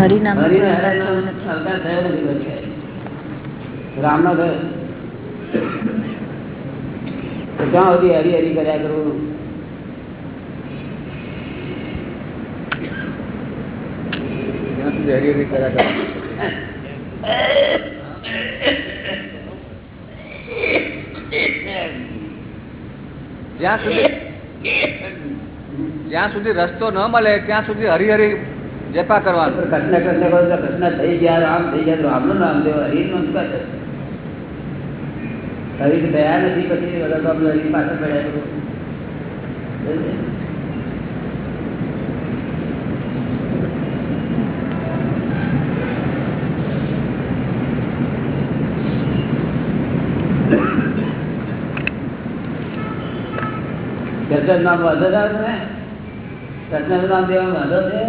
હરિનામ હરિને અવતાર થયો નથી. અવતાર થયો નથી કોઈ. રામનો થયો ક્યાં સુધી હરી હરી કર્યા કરવું ત્યાં સુધી કર્યા કરે. જ્યાં સુધી જ્યાં સુધી રસ્તો ન મળે ત્યાં સુધી હરિહરી જપા કરવાનું. કૃષ્ણ કૃષ્ણ કહો તો કૃષ્ણ થઈ ગયા, રામ થઈ ગયા, તો રામનું નામ દેવ હરિનું શું કરે. હરી તો દયા નથી, પછી વગર તો આપણે હરી પાછળ પડ્યા કરવું. કૃષ્ણ નામ વાંધો છે? તમને કૃષ્ણ નામ દેવા વાંધો છે રામનું નામ દેવા વાંધો છે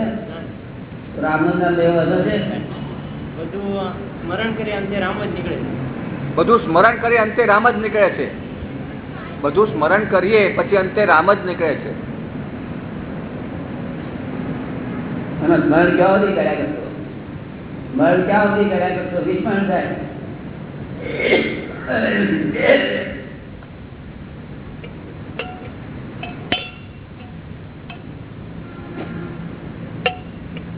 બધું સ્મરણ કરી અંતે રામ જ નીકળે છે. બધું સ્મરણ કરી અંતે રામ જ નીકળે છે. બધું સ્મરણ કરીએ પછી અંતે રામ જ નીકળે છે. અને સ્મરણ ક્યાં સુધી કર્યા કરતો સ્મરણ ક્યાં સુધી કર્યા કરતો વિસ્મરણ થાય.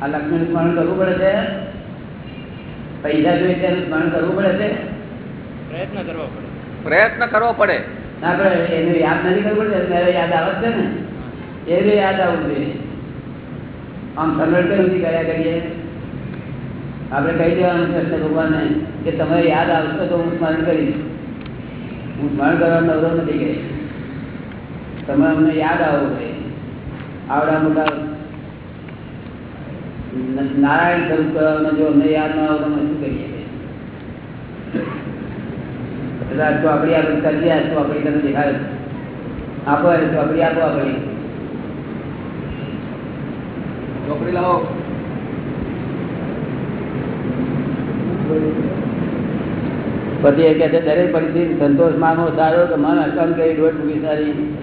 આ લક્ષ્મણ સ્મરણ કરવું પડે છે? પૈસા જોઈએ તેનું સ્મરણ કરવું પડે છે? પ્રયત્ન કરવો પડે. પ્રયત્ન કરવો પડે. ના પડે એનું યાદ નથી કરવું પડે ત્યારે યાદ આવે છે ને. એને યાદ આવવું જોઈએ. આમ સમરણ કઈ નથી કર્યા કરીએ? આપણે કહી દેવાનું કૃષ્ણ ભગવાનને કે તમે યાદ આવશો તો હું સ્મરણ કરીશ. હું સ્મરણ કરવાનો નવરો નથી ગઈ તમે અમને યાદ આવો આવડા મોટા નારાયણ સ્વરૂપ કરવાના જો અમને યાદ ના આવે તો શું કરીએ? ચોપડી આપણે કરીએ આ ચોપડી તમે દેખાડે. આપો એ ચોપડી આપો આપણી. ચોપડી લાવો. પછી એ કહે છે દરેક પરિસ્થિતિ સંતોષ માનવો સારો કે મન અકમ કરી દોઢ મૂકી સારી?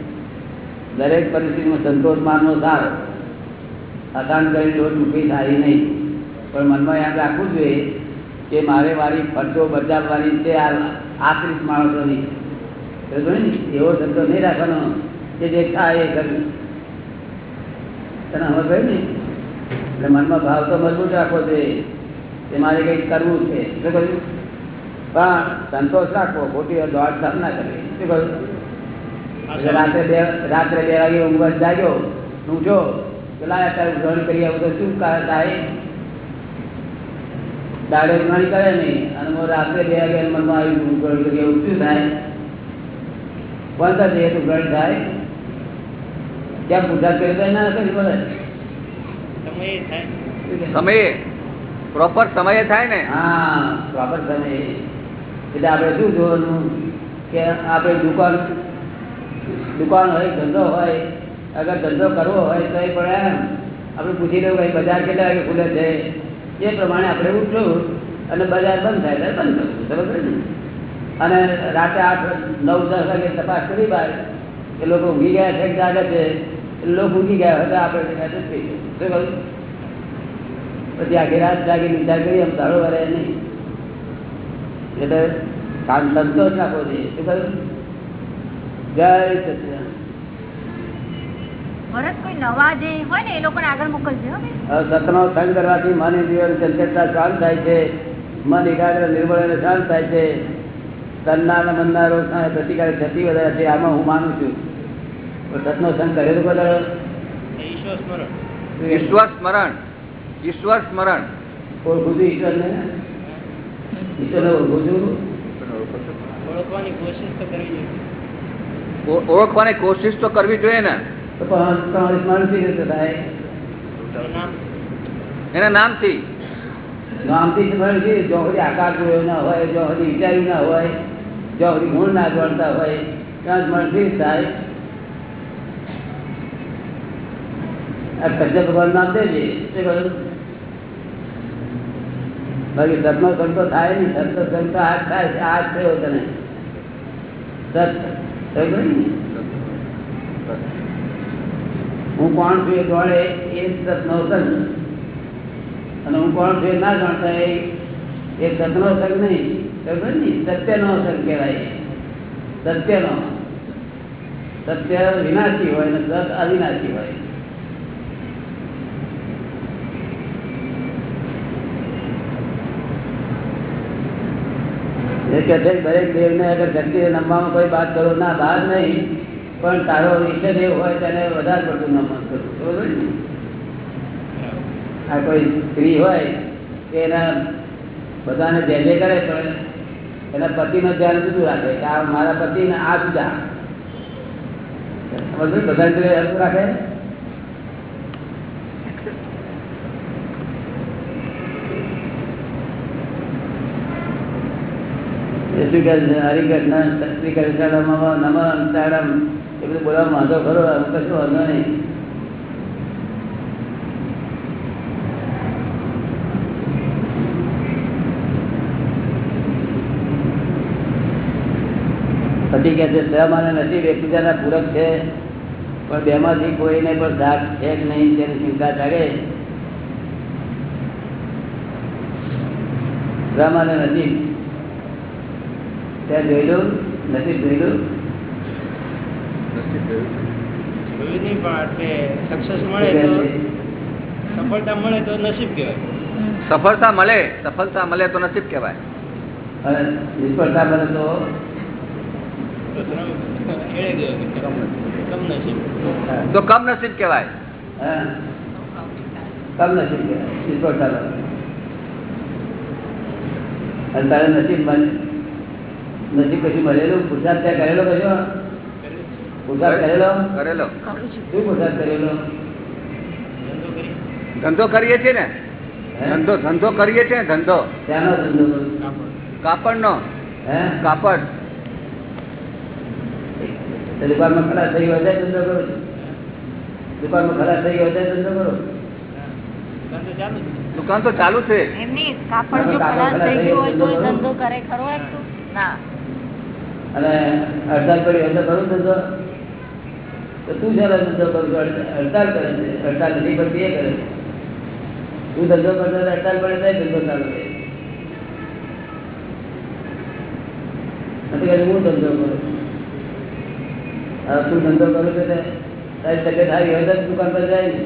દરેક પરિસ્થિતિમાં સંતોષ માનવો સારો. અકામ કરી દોઢ મૂકી સારી નહીં. પણ મનમાં યાદ રાખવું જોઈએ કે મારે મારી ફરતો બચાવવાની છે આ આશ્રિત માણસોની. સમજો ને? એવો સંતોષ નહીં રાખવાનો કે જે થાય એ કરવું. તને હવે કહ્યું ને? એટલે મનમાં ભાવ તો મજબૂત રાખવો જોઈએ કે મારે કંઈક કરવું છે. શું કહ્યું? પણ સંતોષ રાખવો ખોટી દોડ ધામ ના કરવી. શું કહ્યું? એટલે રાત્રે બે રાત્રે બે વાગે ઊંઘવા જાગ્યો ઉઠ્યો કે લાય અત્યારે કરી આવું તો શું કા- થાય? દાડે ઉઘરાણી કરે નહીં અને રાત્રે બે વાગે મનમાં આવી ઉઘરાણી કરી આવું શું થાય? કોણતા જઈએ તો ઉઘરાણી થાય. ક્યાં પૂજા કરી દે ના કરી પડે સમય સમયે? પ્રોપર સમયે થાય ને? હા પ્રોપર તમે એટલે આપણે શું જોવાનું? કે આપણે દુકાન દુકાન હોય ધંધો હોય અગર ધંધો કરવો હોય તો એ પણ એમ. આપણે પૂછી લેવું ભાઈ બજાર કેટલા વાગે ખુલે છે? એ પ્રમાણે આપણે ઉઠવું અને બજાર બંધ થાય ત્યારે બંધ કરવું સમજ ને? અને રાતે આઠ, નવ, દસ વાગે તપાસ કરી બહાર એ લોકો ઊંઘી ગયા છે જાગે છે? લોકો ઊંઘી ગયા હોય તો આપણે પછી આખી રાત જાગી વિચાર કરી એમ સારો વરે નહીં. એટલે કામ સંતોષ રાખવો જોઈએ. શું કહ્યું જય સચિદાનંદ. ભરત કોઈ નવા જે હોય ને એ લોકોને આગળ મોકલજો. સતનો સંગ કરવાથી મન જીવન ચંચળતા શાંત થાય છે. મન એકાગ્ર નિર્બળ અને શાંત થાય છે. તનના અને મનના રોગ પ્રતિકાર થતી વધારે છે આમાં હું માનું છું. સતનો સંગ કરેલો બધા. ઈશ્વર સ્મરણ. ઈશ્વર સ્મરણ. ઈશ્વર સ્મરણ. ઓળખું છું ઈશ્વરને? ઈશ્વરને ઓળખું છું. ઓળખવાની કોશિશ તો કરવી જોઈએ. ઓળખવાની કોશિશ તો કરવી જોઈએ ને. એના નામથી? નામથી જો સુધી આકાર જોયો ના હોય જો સુધી વિચાર્યું ના હોય જો સુધી ગુણ ના જોડતા હોય, ત્યાં સ્મરણથી થાય આ કજ્જા ભગવાન નામ દેજે બાકી સતનો સંતો થાય નહીં સતનો સંતો આ થાય છે થયો તને? હું કોણ છું એ દોડે એ જ સતનો સંત અને હું કોણ છું એ ના જાણતા એ એ સતનો સંગ નહીં, ખબર ને સત્યનો સંગ કહેવાય સત્યનો. સત્ય વિનાશી હોય ને સત અવિનાશી હોય. એ કહે છે કે દરેક દેવને અગર શક્તિ નમવામાં કોઈ વાત કરો, ના બહાર નહીં. પણ તારો ઈષ્ટદેવ હોય તેને વધારે પડતું નમન કરવું. આ કોઈ સ્ત્રી હોય કે એના બધાને જે જે કરે પણ એના પતિનું ધ્યાન જુદું રાખે કે આ મારા પતિને આ જુદા. બધા જોડે હરકું રાખે? શ્રી કૃષ્ણ હરિકૃષ્ણ, શ્રી કૃષ્ણ, નમ અંતાડમ એ બધું બોલવા વાંધો ખરો કશું વાંધો નહીં. પછી કે છે સમ અને નસીબ એકબીજાના પૂરક છે, પણ બેમાંથી કોઈને પણ દાગ છે કે નહીં તેની ચિંતા જાગે. શ્રમ અને નસીબ, ત્યાં જોયેલું નસીબ જોયેલું જોયું નહીં પણ સક્સેસ મળે તો સફળતા મળે તો નસીબ કહેવાય. સફળતા મળે સફળતા મળે તો નસીબ કહેવાય. નિષ્ફળતા મળે તો તો કમ નસીબ કહેવાય. કમ નસીબ કહેવાય નિષ્ફળતા અને તારે નસીબ નસીબ કશું મળેલું પુરસાદ ત્યાં કરેલો કશો? કરેલો? કરેલો. કરેલો? ધંધો કરીએ છીએ ને? ધંધો ધંધો કરીએ છીએ ને ધંધો. ધંધો? કાપડ નો કાપડ. દુકાનમાં ખલાસ થઈ હોય ધંધો કરો દુકાનમાં ખલાસ થઈ હોય ધંધો કરો ધંધો ચાલુ જ દુકાન તો ચાલુ છે. કાપડ જો થઈ ગયું હોય તો ધંધો કરે. ખરો એમ તો? ના. અને અડધા કરી કરું ધંધો. તો તું જરા ધંધો કરતો હડતાલ- કરે છે. હડતાલ નથી પડતી એ કરે છે. તું ધંધો કરતો તો હડતાલ પડે તો ધંધો ચાલુ રહે નથી હું ધંધો કરું હવે તું ધંધો કરું છું તે તારી તબિયત હારી હોય તો જ દુકાન પર જાય ને.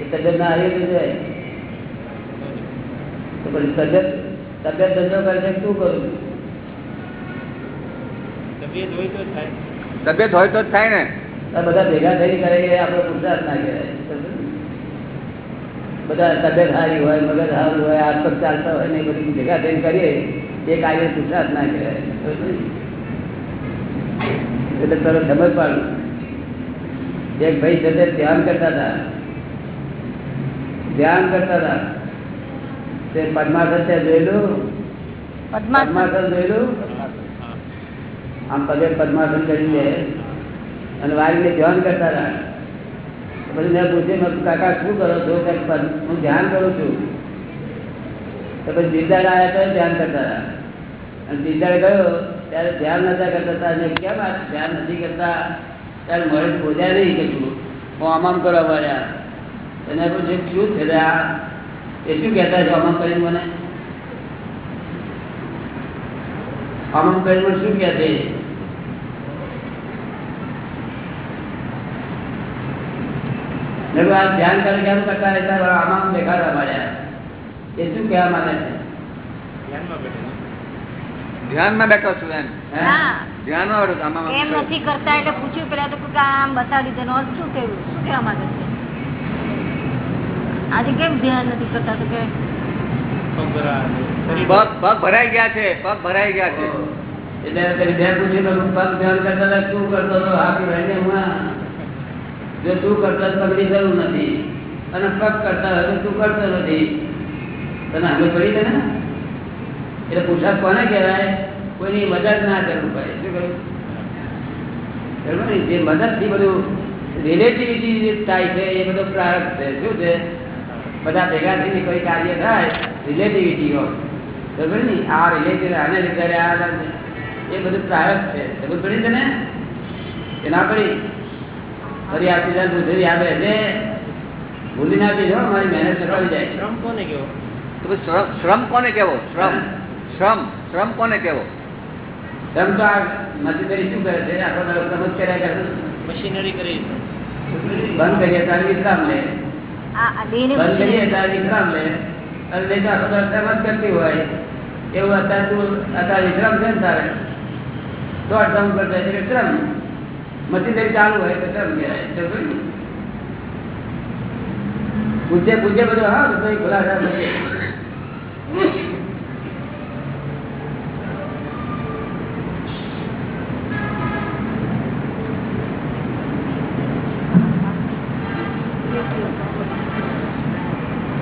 એ તબિયત ના હારી હોય તો જાય. તો પછી તબિયત તબિયત ધંધો કરે છે તું કરું તબિયત હોય તો થાય. તબિયત હોય તો જ થાય ને. બધા ભેગા થઈ કરે એ આપણો પુરુષાર્થ ના કહેવાય. બધા તબિયત સારી હોય મગજ સારું હોય હાથ પગ ચાલતા હોય ને એ બધું ભેગા થઈને કરીએ એ કાર્ય પુરુષાર્થ ના કહેવાય. એટલે તરત સમજ પાડું. એક ભાઈ છે તે ધ્યાન કરતા હતા. ધ્યાન કરતા હતા. તે પદ્માસન તે જોયેલું? પદ્માસન. પદ્માસન જોયેલું? આમ પગે પદ્માસન કરી દે અને વારીને ધ્યાન કરતા હતા. પછી મેં પૂછ્યું કાકા, શું કરો છો? કે હું ધ્યાન કરું છું. તો પછી દીદાર આવ્યા તો ધ્યાન કરતા હતા. અને દીદાર ગયો ત્યારે ધ્યાન નતા કરતા હતા અને કેમ આ ધ્યાન નથી કરતા? ત્યારે મળે બોલ્યા નહીં કશું હું આમ આમ કરવા મળ્યા એને પૂછ્યું, શું છે આ? એ શું કહેતા છો? આમ કરીને મને? આમ કરીને શું કહે ધ્યાન કરે કેમ કરતા રહેતા આમ દેખાડવા માંડ્યા એ શું કહેવા માંગે છે? ધ્યાનમાં બેઠો છું. એમ ધ્યાનમાં બેઠો છું. આમ આમ આમ એમ નથી કરતા એટલે પૂછ્યું પેલા તો આમ બતાવી દે શું થયું? શું કહેવા માંગે છે? આજે કેમ ધ્યાન નથી કરતા તો કે? પગ ભરાઈ ગયા છે પગ ભરાઈ ગયા છે. એટલે બેન પૂછ્યું તો પગ ધ્યાન કરતા શું કરતો હતો હાથી ભાઈને હું જો તું કરતા પગની જરૂર નથી અને પગ કરતા હવે તું કરતો નથી. તને હવે પડી દે ને? એટલે પોશાક કોને કહેવાય? કોઈની મદદ ના કરવું પડે. શું કહ્યું? ને? જે મદદથી બધું રિલેટિવિટી થાય છે, એ બધો પ્રારંભ છે. શું છે? બધા ભેગા થઈને કોઈ કાર્ય થાય રિલેટિવિટી હોય. બરાબર ને? આ રિલેટિવ આને લીધે આ એ બધું પ્રારંભ છે. ખબર પડી તને? કે ના પડી ફરી આ સીધા દૂધરી આવે છે ભૂલી ના જજો મારી મહેનત કરવાની જાય શ્રમ કોને કેવો? તો શ્રમ કોને કેવો? શ્રમ. શ્રમ. શ્રમ કોને કેવો? શ્રમ તો આ મશીનરી શું કરે છે? આખો દાડો શ્રમ જ કર્યા કરે. મશીનરી કરી છે. બંધ કરીએ ત્યારે વિશ્રામ લે. બંધ કરીએ. ત્યારે વિશ્રામ લે. અને નહીં તો આખો દાડો શ્રમ જ કરતી હોય. એવું અત્યારે તું અત્યારે વિશ્રામ છે ને તારે? દોઢ શ્રમ કરતા એટલે શ્રમ. મશીનરી ચાલુ હોય તો શ્રમ કહેવાય સમજો ને? પૂછે પૂછે બધું હા તો પછી ખુલાસા થશે.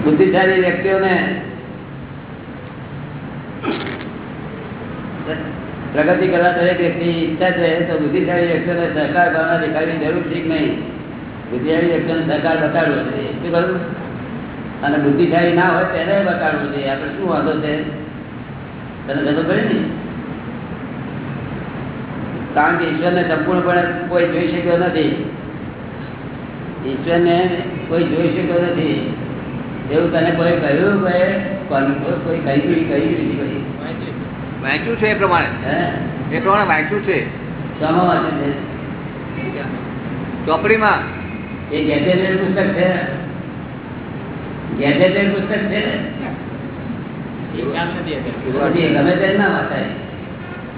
બુદ્ધિશાળી વ્યક્તિઓને પ્રગતિ કરવા દરેક વ્યક્તિ ઈચ્છા છે, તો બુદ્ધિશાળી વ્યક્તિઓને સહકાર ભાવના દેખાડવી જરૂર છે નહીં? બુદ્ધિશાળી વ્યક્તિઓને સહકાર બતાડવો છે શું કરું અને બુદ્ધિશાળી ના હોય તેને બતાડવું છે, આપણે શું વાંધો છે? તને ખબર પડે ને? કારણ કે ઈશ્વરને સંપૂર્ણપણે કોઈ જોઈ શક્યો નથી. ઈશ્વરને કોઈ જોઈ શક્યો નથી. એવું તને કોઈ કહ્યું કોઈ કોઈ કહી કહી દીધી વાંચ્યું છે. એ પ્રમાણે? હે? એ પ્રમાણે વાંચ્યું છે? છે? ચોપડીમાં? એ ગેજેટેડ પુસ્તક છે? ગેજેટેડ પુસ્તક છે ગમે તે ના વાંચાય.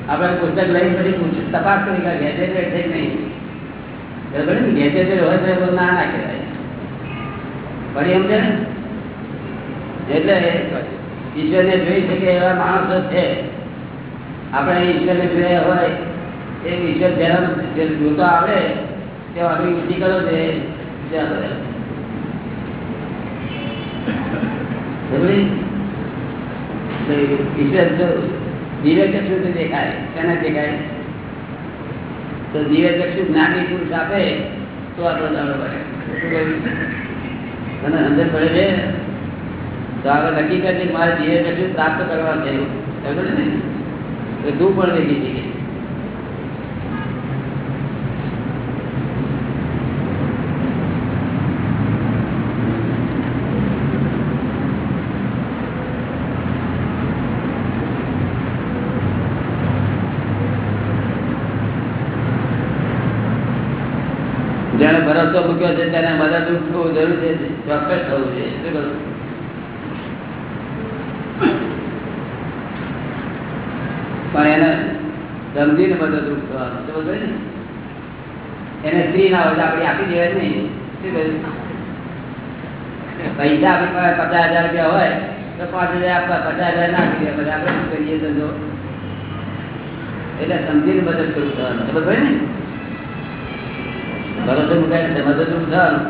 આપણે પુસ્તક લઈ પછી તપાસ કરી કે ગેજેટેડ છે નહીં? બરાબર ને? ગેજેટેડ હોય તો ના ના કહેવાય. પડી સમજે ને? એટલે ઈશ્વરને જોઈ શકે એવા માણસો છે. આપણે ઈશ્વરને ગ્રહ હોય, એ ઈશ્વર જન્મ જોતો આવે તે આગળ ઊંચી કરો છે. ઈશ્વર જો દેખાય? તેને દેખાય? તો દિવ્ય ચક્ષુ જ્ઞાની પુરુષ આપે, તો આપણો દાડો પડે તને અંદર પડે છે? તો આગળ નક્કી કરજે મારે દિવ્ય ચક્ષુ પ્રાપ્ત કરવા છે. ખબર ને? તો પણ વેગી જઈએ જેને ભરોસો મૂક્યો છે તેને મદદરૂપ થવું જરૂર છે, ચોક્કસ થવું છે શું કરું પણ એને સમજીને મદદરૂપ થવાનું સમજ ને? એને સ્ત્રી ના હોય આપણે આપી દેવાય નહીં. શું કહ્યું? પૈસા આપણી પાસે પચાસ હજાર રૂપિયા હોય તો પાંચ હજાર આપવા, પચાસ હજાર ના આપી દે આપણે શું કરીએ ધંધો એટલે સમજીને મદદ કરું થવાનું. સમજ પડી ને? ભરોસો મુકાય મદદરૂપ થવાનું.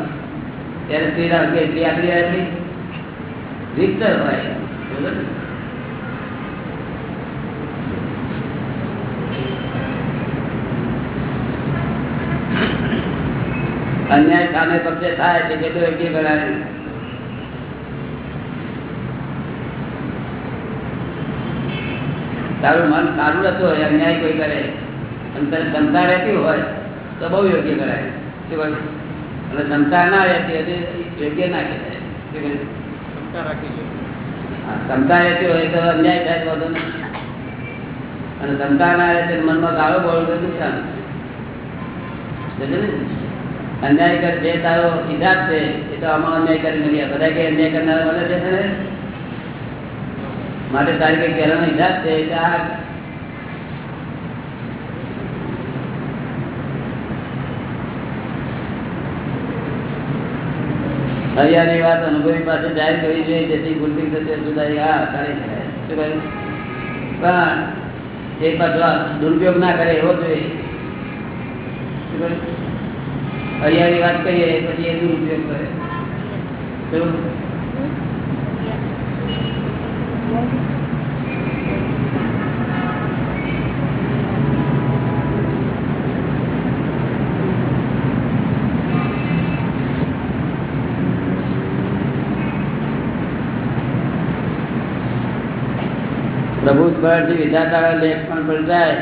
ત્યારે સ્ત્રી ના સ્ત્રી આપી રહ્યા રીતસર હોય. બરોબર ને? અન્યાય સામે પક્ષે થાય છે કેટલું યોગ્ય ગણાય તારું મન સારું રહેતું હોય અન્યાય કોઈ કરે અને તને ક્ષમતા રહેતી હોય તો બહુ યોગ્ય કરાય શું અને ક્ષમતા ના રહેતી હોય યોગ્ય ના કહેવાય. ક્ષમતા રહેતી હોય તો અન્યાય થાય તો વાંધો અને ક્ષમતા ના રહે મનમાં ગાળો બોલો નુકસાન સમજ્યો ને? અન્યાય કર જે તારો હિસાબ છે એ તો આમાં અન્યાય કરી નથી બધા કે અન્યાય કરનારા મળે છે ને માટે તારી કઈ પહેલાનો હિસાબ છે એટલે આ હરિયાની વાત અનુભવી પાસે જાહેર કરવી જોઈએ જેથી ભૂલતી થશે સુધારી હા કરે છે શું કહ્યું પણ એ પાછો દુરુપયોગ ના કરે એવો જોઈએ શું કહ્યું હરિયાની વાત કરીએ પછી એ દુરુપયોગ કરે શું? પ્રભુ સ્મરણથી વિધાતાના લેખ પણ પલટાય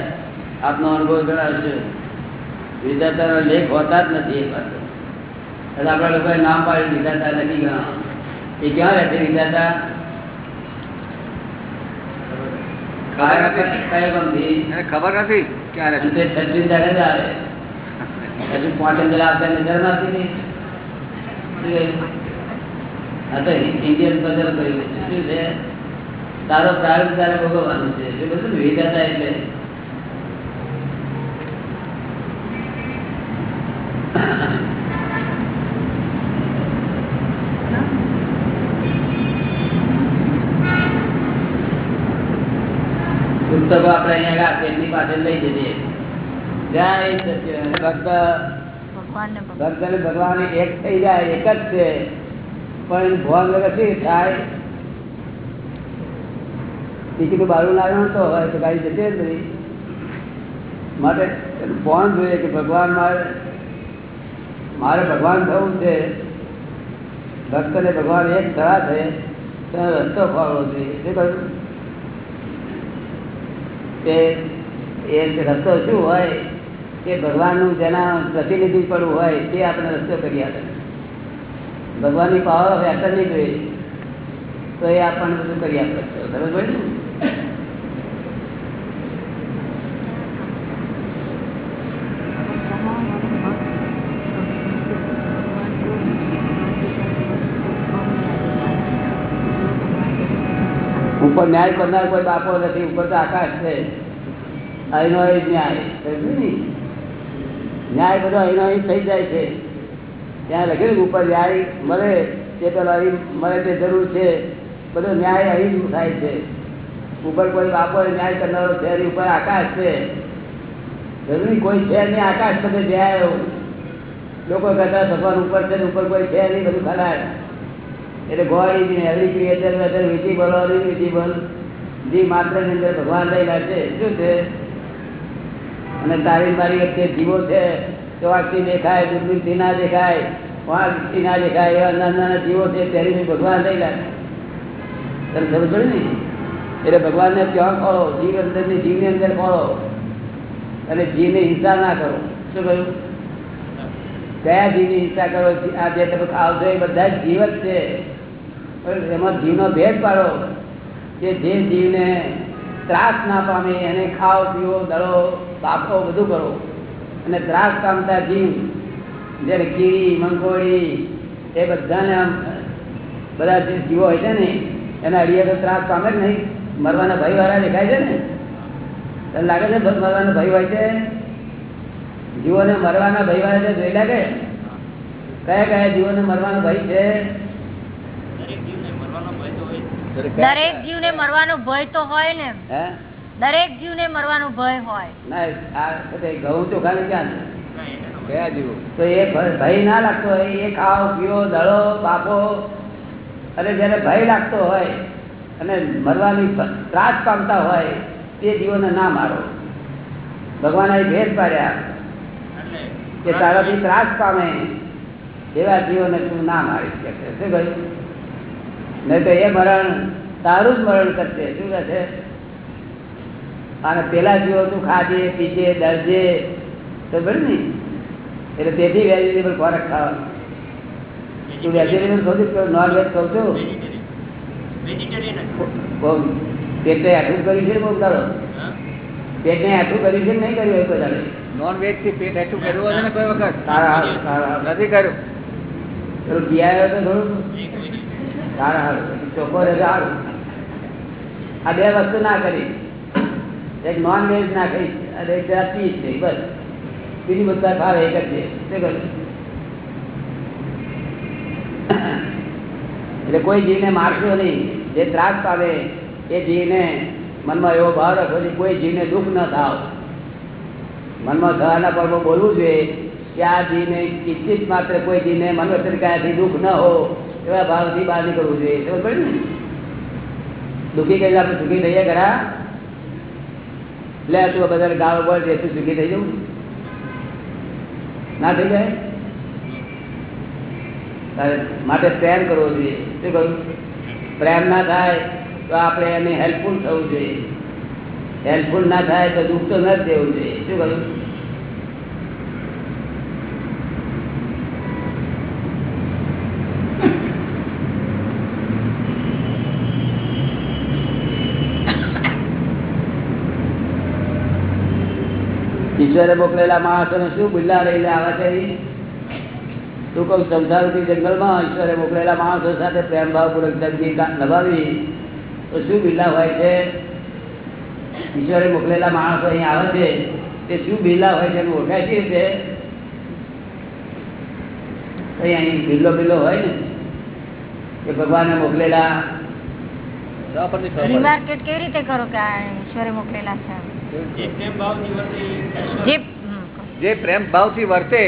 આપનો અનુભવ જણાવશે વિધાતાના લેખ હોતા જ નથી એ એટલે આપણા લોકોએ નામ પાડી વિધાતા નથી ગણા એ ક્યાં રહેશે વિધાતા ખબર નથી. કયા ગામથી? એને ખબર નથી ક્યારે છત્રીસ દાડે આવે. હજુ પાંચ અંજલ આવતા નજર નથી ની. શું કહ્યું? આ તો ઇન્ડિયન બદલ કર્યું. છે શું છે? તારો પ્રારંભ તારે ભોગવવાનું છે. એ બધું વિધાતા એટલે. પુસ્તકો આપણે અહીંયા આગળ પેટની પાસે લઈ જઈએ. જય સચિદાનંદ. ભક્ત અને ભગવાન એક થઈ જાય એક જ છે. પણ ભગવાન ભોગ વગર શું થાય? ટિકિટ બારું લાવ્યો તો હોય તો ગાડી જતી જ નહીં માટે ફોન જોઈએ કે ભગવાન મારે મારે ભગવાન થવું છે. ભક્ત ને ભગવાન એક થયા છે, તેનો રસ્તો ખોલવો જોઈએ શું કહ્યું? તે એ રસ્તો શું હોય કે ભગવાનનું જેના પ્રતિનિધિ પડવું હોય, તે આપણે રસ્તો કરી આપે. ભગવાનની પાવર વ્યાકર નહીં જોઈએ, તો એ આપણને બધું કરી આપે. પડે ને ઉપર ન્યાય કરનાર કોઈ બાપો નથી, ઉપર તો આકાશ છે. અહીંનો અહીં ન્યાય ન્યાય બધો અહીંનો અહીં થઈ જાય છે. ત્યાં લખેલું ઉપર ન્યાય મળે, તે પેલો મળે તે જરૂર છે. બધો ન્યાય અહીં થાય છે. ઉપર કોઈ બાપો ન્યાય કરનારો છે એની ઉપર આકાશ છે. જરૂરી કોઈ છે નહીં, આકાશ બધે ન્યાય લોકો કહેતા ભગવાન ઉપર છે ઉપર કોઈ છે નહીં, બધું ખરાબ. એટલે God is in every creator whether visible or invisible જે માત્રની અંદર ભગવાન રહેલા છે, શું છે? અને તારી મારી વચ્ચે જીવો છે ચોવાકથી દેખાય, દૂરબીનથી ના દેખાય વાંકથી ના દેખાય, એવા નાના નાના જીવો છે તેની ભગવાન રહેલા છે. તને ખબર પડે ને? એટલે ભગવાનને ક્યાં ખોળો? જીવ અંદરની જીવની અંદર ખોળો. અને જીવને હિંસા ના કરો. શું કહ્યું? કયા જીવની હિંસા કરો, આ જે તમે ખાવ છો એ બધા જીવ જ છે. એમાં જીવનો ભેદ પાડો કે જે જીવને ત્રાસ ના પામે, એને ખાઓ પીવો દળો પાકો બધું કરો. અને ત્રાસ પામતા જીવ, જ્યારે કીડી, મંગોળી, એ બધાને આમ, બધા જે જીવો હોય છે ને, એના અડીએ તો ત્રાસ પામે જ નહીં. મરવાના ભય વાળા દેખાય છે ને? તને લાગે છે મરવાનો ભય હોય છે? જીવોને મરવાના ભય વાળા જોઈ લાગે કયા કયા જીવોને મરવાનો ભય છે? દરેક જીવને મરવાનો ભય તો હોય જ. દરેક જીવને મરવાનો ભય તો હોય ને. દરેક જીવને મરવાનો ભય હોય. ના આ ઘઉં ક્યાં એને ન હોય. કયા જીવો? તો એ ભય ના લાગતો હોય. એ ખાઓ પીઓ દળો બાપો અને જેને ભય લાગતો હોય અને મરવાની ત્રાસ પામતા હોય તે જીવોને ના મારો. ભગવાન એ ભેદ પાડ્યા. કે તારાથી ત્રાસ પામે. એવા જીવોને તું ના મારી શકે. શું ભાઈ નહીં તો એ મરણ તારું જ મરણ કરશે. શું કહે અને પેલા જીવો તું ખાજે પીજે દરજે તો બરાબર ને એટલે તેથી વેજીટેબલ ખોરાક ખાવાનો. તું વેજીટેબલ ખાવ છું. નોન વેજ ખાવ છું પેટે આઠું કર્યું છે બહુ તારો હા? પેટને આઠું કર્યું છે નહીં કર્યું હોય કોઈ નોન વેજથી પેટ હેઠું કર્યું હોય ને કોઈ વખત? નથી કર્યું. પેલું પીઆયો તો થોડું. સારા સારું ચોખ્ખો રહે સારું આ બે વસ્તુ ના કરી. એક નોન વેજ ના કરી અને એક જરા પીસ નહીં બસ. બીજી બધા ભાવે એક જ છે? એટલે કોઈ જીવને મારશો નહીં. જે ત્રાસ પાવે એ જીવને મનમાં એવો ભાવ રાખો કે કોઈ જીવને દુઃખ ન થાવ. મનમાં થવાના પર બોલવું જોઈએ કે આ જીવને કિંચિત માત્ર કોઈ જીવને મનોસર કાયાથી દુઃખ ન હો એવા ભાવથી બહાર નીકળવું જોઈએ. ખબર પડી ને? દુઃખી કહીને આપણે સુખી થઈએ ખરા? લે, તું બધા ગાળ બોલ દે, તું સુખી થઈ જવું. ના થઈ જાય? માટે પ્રેમ કરવો જોઈએ. શું કહ્યું? પ્રેમ ના થાય. તો આપણે એને હેલ્પફુલ થવું જોઈએ હેલ્પફુલ ના થાય તો દુઃખ તો ન જ દેવું જોઈએ શું કરું ઈશ્વરે મોકલેલા માણસોને શું બુલ્લા રહીને આવે છે શું કહું સંસારથી જંગલમાં ઈશ્વરે મોકલેલા માણસો સાથે પ્રેમભાવપૂર્વક જિંદગી નભાવી તો શું બિરલા હોય છે? ઈશ્વરે મોકલેલા માણસો અહીં આવે છે તે શું બિરલા હોય છે ઓળખાય છે રીતે અહીં બિલ્લો બિલ્લો હોય ને? કે ભગવાને મોકલેલા. રિમાર્કેટ કેવી રીતે કરો કે ઈશ્વરે મોકલેલા છે? પ્રેમ ભાવથી જે પ્રેમ ભાવથી વર્તે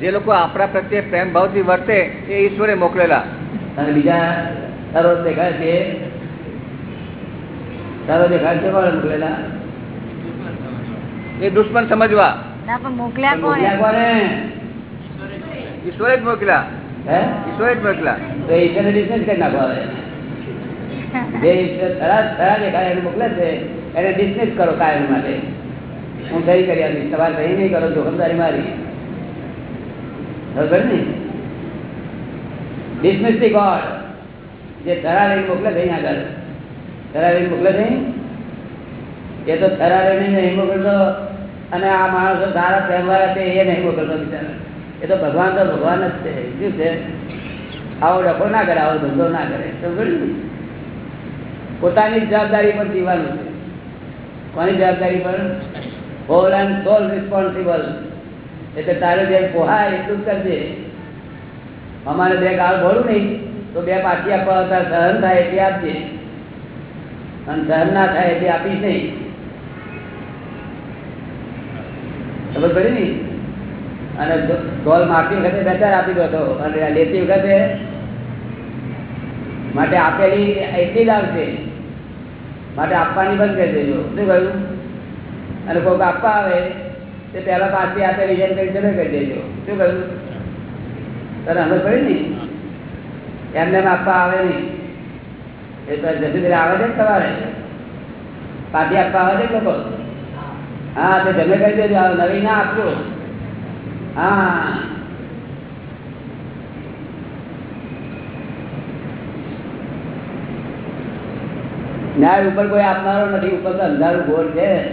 જે લોકો આપણા પ્રત્યે પ્રેમ ભાવથી વર્તે એ ઈશ્વરે મોકલેલા. અને બીજા સરસ દેખાય છે તારો દેખાય છે કોણ મોકલેલા? એ દુશ્મન સમજવા. ના પણ મોકલ્યા કોણે? મોકલ્યા કોને ઈશ્વરે જ મોકલ્યા. હે? ઈશ્વરે જ મોકલ્યા. તો ઈશ્વરે ડિસ્મિસ કરી નાખો હવે. જે ઈશ્વર ખરા ખરા દેખાય એને મોકલે છે એને ડિસ્મિસ કરો કાયમ માટે. હું સહી કરી આપીશ. તમારે સહી નહીં કરો જોખમદારી મારી. ખબર ને? ડિસ્મિસથી ગોડ જે ધરા લઈને મોકલે છે અહીંયા આગળ. થરા લઈને મોકલે નહીં એ તો થરારી નહીં મોકલતો અને આ માણસો સારા તહેવાર છે, એ નહીં મોકલતો બિચારા. એ તો ભગવાન તો ભગવાન જ છે. શું છે? આવો ડખો ના કરે, આવો ધંધો ના કરે. સમજણ પોતાની જવાબદારી પણ જીવાનું છે. કોની જવાબદારી પણ હોલ એન્ડ સોલ રિસ્પોન્સિબલ. એટલે તારે જે પોહાય એટલું જ કરજે. અમારે બે ગાળ ભરું નહીં, તો બે પાછી આપવા સહન થાય એટલે આપજે. અને સહન ના થાય એટલે આપીશ નહીં. ખબર પડી ને? અને ઢોલ મારતી વખતે બે ચાર આપી દો અને લેતી વખતે માટે આપેલી એટલી જ આવશે. માટે આપવાની બંધ કરી દેજો. શું કહ્યું? અને કોઈક આપવા આવે, તે પહેલા પાછી આપેલી જેમ કરી જમે કરી દેજો. શું કહ્યું? તને સમજ પડી ને? એમને એમ આપવા આવે નહીં. એ આપવા આવે છે લોકો? હા, તે જમે કરી દેજો. નવી ના આપજો. હા. ન્યાય ઉપર કોઈ આપનારો નથી. ઉપર તો અંધારું ગોળ છે.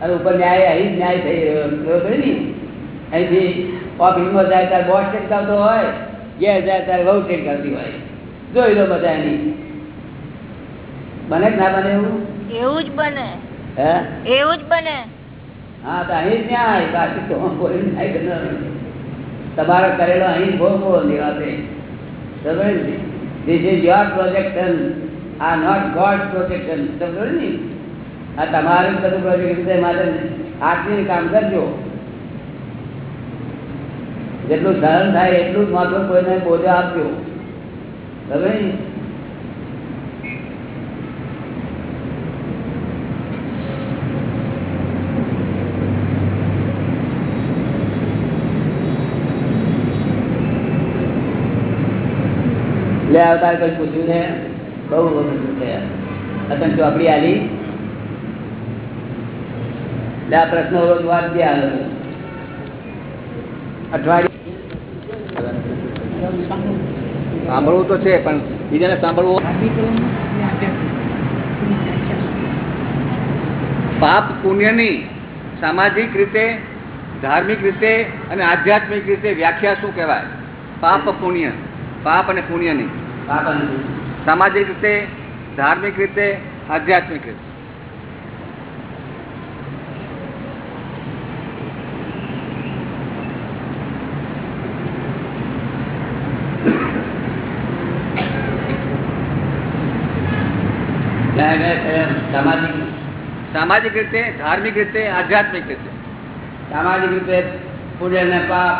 અને ઉપર ન્યાય અહીં ન્યાય થઈ રહ્યો. ને? અહીંથી ઓફિસમાં જાય ત્યારે બોસ કરતો હોય. ઘેર જાય ત્યારે બહુ ચેક કરતી હોય. જોઈ લો બધા એની બને ના બને એવું? એવું જ બને. હે? એવું જ બને. હા તો અહીં જ ન્યાય. બાકી તો કોઈ ન્યાય. તમારો કરેલો અહીં ભોગવો ને? ધીસ ઇઝ યોર પ્રોજેક્શન આ નોટ ગોડ પ્રોજેક્શન સમજો ને? આ તમારું બધું પ્રોજેક્ટ છે માટે આટલી કામ કરજો. જેટલું સહન થાય એટલું જ માત્ર કોઈને બોજો આપજો. સમજ ને? લે અવતાર કઈ પૂછ્યું ને? બહુ વખત થયા અતન ચોપડી આલી. આ પ્રશ્ન રોજ વાત અઠવાડિયે. સાંભળવું તો છે પણ બીજાને સાંભળવું પાપ પુણ્યની સામાજિક રીતે ધાર્મિક રીતે અને આધ્યાત્મિક રીતે વ્યાખ્યા શું કહેવાય? પાપ પુણ્ય. પાપ અને પુણ્યની. સામાજિક રીતે ધાર્મિક રીતે આધ્યાત્મિક રીતે ક્યાં ગયા છે? સામાજિક સામાજિક રીતે ધાર્મિક રીતે આધ્યાત્મિક રીતે સામાજિક રીતે પુણ્ય ને પાપ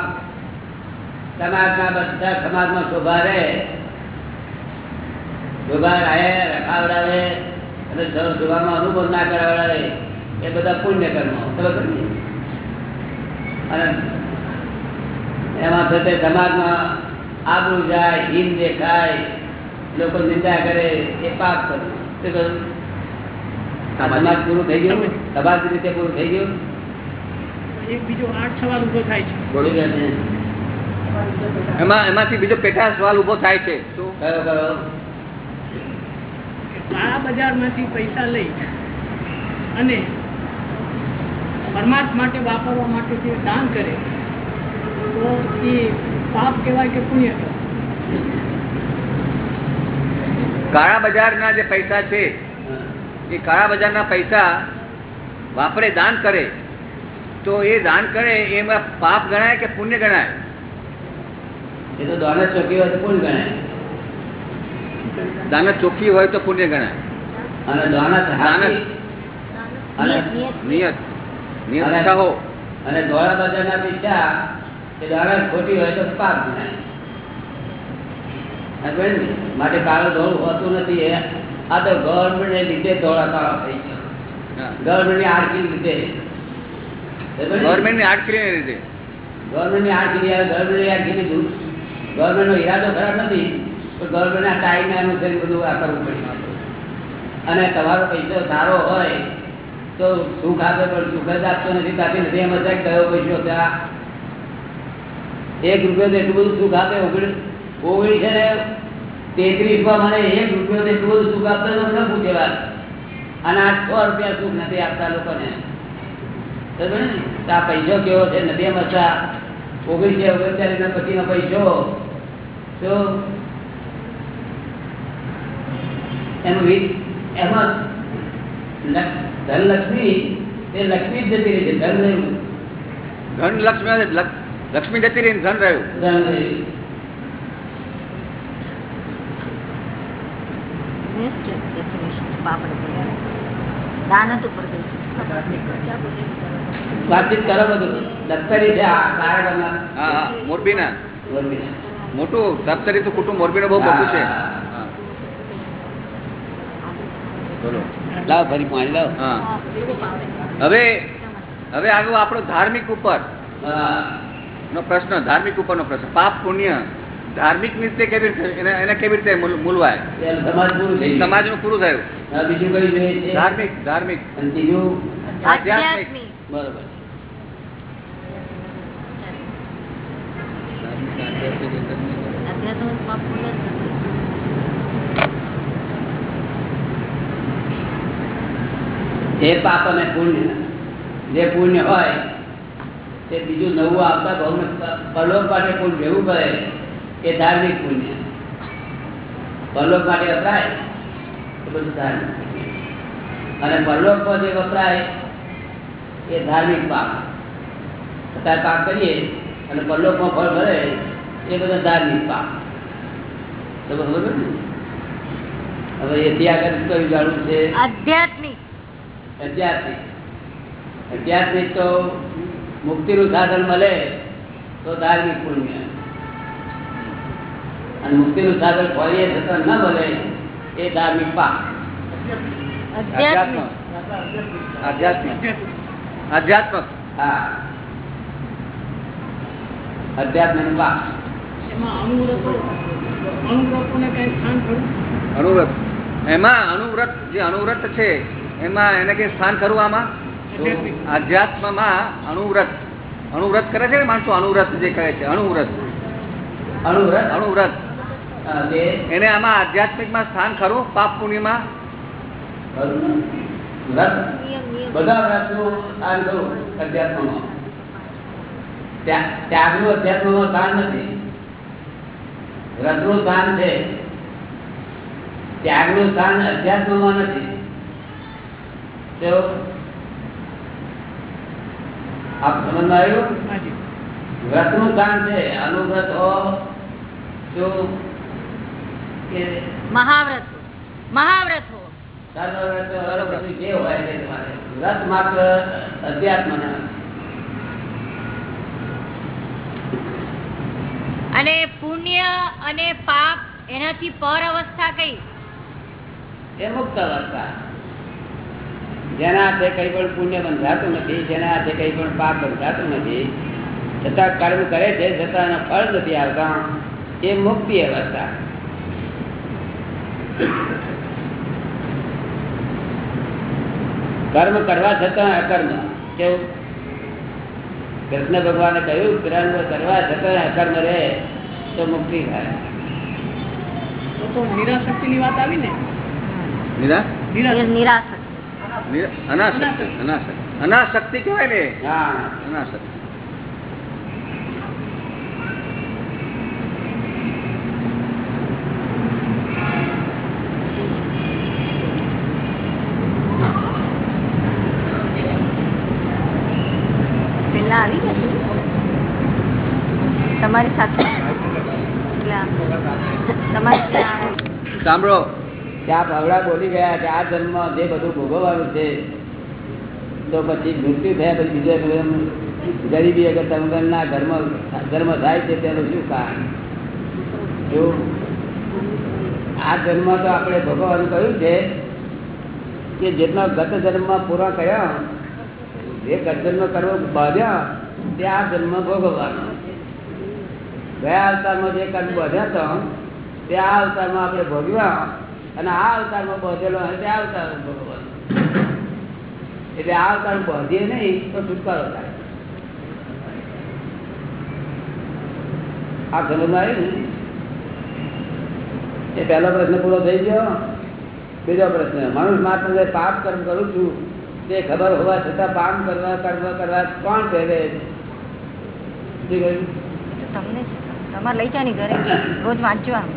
સમાજના બધા સમાજમાં શોભા રહે રહે રખાવડાવે અને અનુભવ ના કરાવડાવે એ બધા પુણ્ય કર્મ ખબર અને એમાં થતે સમાજમાં આબરું જાય હિમ દેખાય લોકો નિંદા કરે એ પાપ કર્મ શું કહ્યું? સમાજ. પૂરું થઈ ગયું? સમાજ રીતે પૂરું થઈ ગયું? એક બીજો આઠ સવાલ ઊભો થાય છે. છે. એમાં એમાંથી બીજો પેટા સવાલ ઊભો થાય છે. શું? કયો કયો કાળા બજારમાંથી પૈસા લઈ અને પરમાર્થ માટે વાપરવા માટે જે દાન કરે તો એ પાપ કહેવાય કે પુણ્ય કહેવાય. કાળા બજારના જે પૈસા છે એ કાળા બજારના પૈસા વાપરે દાન કરે તો એ દાન કરે એમાં પાપ ગણાય કે પુણ્ય ગણાય? એ તો દોલત ચોકી હોય તો કોણ ગણાય. દાનત ચોખ્ખી હોય તો પુણ્ય ગણાય. અને દાનત દાનત. અને નિયત, નિયત. નિયત. અને- ધોળા બજારના પૈસા એ દોલત ખોટી હોય તો પાપ ગણાય. માટે કાળો ધોળું હોતું નથી એ. આ તો ગવર્મેન્ટ લીધે ધોળા કાળા થઈ ગયા. ગવર્મેન્ટની આર્થિક લીધે. ગવર્મેન્ટની. આડકરી રીતે ગવર્મેન્ટની આર્થિક ગવર્મેન્ટની આર્થિક લીધું ગવર્મેન્ટનો ઈરાદો ખરાબ નથી. પણ ગવર્મેન્ટના ટાઈમને અનુસરી બધું આ કરવું પડ્યું અને તમારો પૈસો સારો હોય તો સુખ આપે, પણ સુખ જ આપતો નથી. કાપી નથી એમ જ કયો પૈસો ત્યાં એક રૂપિયો એટલું બધું સુખ આપે ઓગણીસ ઓગણીસ ને તેત્રીસમાં મને એક રૂપિયો એટલું બધું સુખ આપતા તો ન પૂછે વાત અને આ સો રૂપિયા સુખ નથી આપતા લોકોને? આ પૈસો કેવો છે? નથી મસા ઓગણીસો ઓગણચાલીસ ના પછીનો પૈસો. તો એનું રીત એમાં ધનલક્ષ્મી તે લક્ષ્મી જ જતી રહી છે ધન રહ્યું. ધન લક્ષ્મી લક્ષ્મી જતી રહી ધન ધન. વાતચીત કરો બધું. દફતરી છે મોરબી ના. મોટું દફતરી તો કુટુંબ મોરબી નું બહુ મોટું છે. બોલો. લાવ ફરી પાણી લાવ. હવે હવે આગળ આપણો ધાર્મિક ઉપર નો પ્રશ્ન ધાર્મિક ઉપરનો પ્રશ્ન. પાપ પુણ્ય ધાર્મિક રીતે કેવી રીતે એને કેવી રીતે મૂલવાય? સમાજ. સમાજનું પૂરું થયું. બીજું કઈ ધાર્મિક ધાર્મિક. આધ્યાત્મિક. બરોબર. આધ્યાત્મિક પાપ પુણ્ય જ નથી. એ પાપ અને પુણ્ય, જે પુણ્ય હોય, તે બીજું નવું આવતા ભાવને પરલોક માટે કોઈ ભેગું કરે એ ધાર્મિક પુણ્ય. પરલોક માટે વપરાય, એ બધું ધાર્મિક પુણ્ય. અને પરલોકમાં જે વપરાય, એ ધાર્મિક પાપ. અત્યારે પાપ કરીએ, અને પરલોકમાં ફળ ભરે એ બધા ધાર્મિક પાપ. તો બરોબર ને? હવે એથી આગળ કયું જાણવું છે? આધ્યાત્મિક આધ્યાત્મિક આધ્યાત્મિક તો મુક્તિનું સાધન મળે તો ધાર્મિક પુણ્ય. અને મુક્તિનું સાધન ફળીએ છતાં ન મળે એ ધાર્મિક પાપ. આધ્યાત્મિક હા. અધ્યાત્મિક અનુવ્રત એમાં અનુવ્રત જે અનુવ્રત છે એમાં એને કઈ સ્થાન ખરું આમાં? આધ્યાત્મિક આધ્યાત્મમાં અણુવ્રત. અણુવ્રત કરે છે ને માણસો? અણુવ્રત જે કહે છે અણુવ્રત. અણુવ્રત? અણુવ્રત. એને આમાં આધ્યાત્મિકમાં સ્થાન ખરું? પાપ પુણ્યમાં? બધા વ્રતનું સ્થાન ખરું અધ્યાત્મમાં. ત્યા- ત્યાગનું અધ્યાત્મમાં સ્થાન નથી. વ્રતનું સ્થાન છે. ત્યાગનું સ્થાન અધ્યાત્મમાં નથી. આપ સમજમાં આવ્યું? હાજી. વ્રતનું સ્થાન છે. અનુવ્રત કે મહાવ્રત મહાવ્રત હો. વ્રત માત્ર અધ્યાત્મ અને પુણ્ય અને પાપ એનાથી પર અવસ્થા કઈ? એ મુક્ત અવસ્થા. જેના હાથે કઈ પણ પુણ્ય બંધાતું નથી જેના હાથે કઈ પણ પાપ બંધાતું નથી છતાં કર્મ કરે છે છતાં એના ફળ નથી આવતા એ મુક્તિ અવસ્થા. કર્મ કરવા છતાં અકર્મ. કેવું? કૃષ્ણ ભગવાને કહ્યું કર્મ કરવા છતાં અકર્મ રહે તો મુક્તિ થાય. તો ની વાત આવી ને નિરાશ. નિરાશક્તિ અનાસક્ત અનાસક્ત અનાશક્તિ. કહેવાય ને. અનાશક્તિ. પેલા આવી ગયા છે? તમારી સાથે? સાંભળો. ત્યાં ભવડા બોલી ગયા કે આ જન્મ જે બધું ભોગવવાનું છે, તો પછી મૃત્યુ થયા પછી બીજો ગરીબી અગર તમગણના ધર્મ ધર્મ થાય છે તેનું શું કારણ? જો આ જન્મ તો આપણે ભગવાન કહ્યું છે કે જેટલો ગત જન્મમાં પૂરા કર્યા, જે ગત જન્મ કરવો બાંધ્યા, તે આ જન્મ ભોગવવાનો. ગયા અવતારમાં જે કર્મ બાંધ્યા તો, તે આ અવતારમાં આપણે ભોગવ્યા. અને આ અવતારમાં બાંધેલો હશે આ અવતાર એટલે આ અવતાર બાંધીએ નહીં, તો છુટકારો થાય. આ સમજમાં આવ્યું એ પહેલો પ્રશ્ન પૂરો થઈ ગયો. બીજો પ્રશ્ન માણસ માત્ર જે પાપ કર્મ કરું છું, તે ખબર હોવા છતાં પાપ કરવા કર્મ કરવા કોણ પહેરે તમને તમારે લઈ જાય ઘરે, રોજ વાંચજો આમ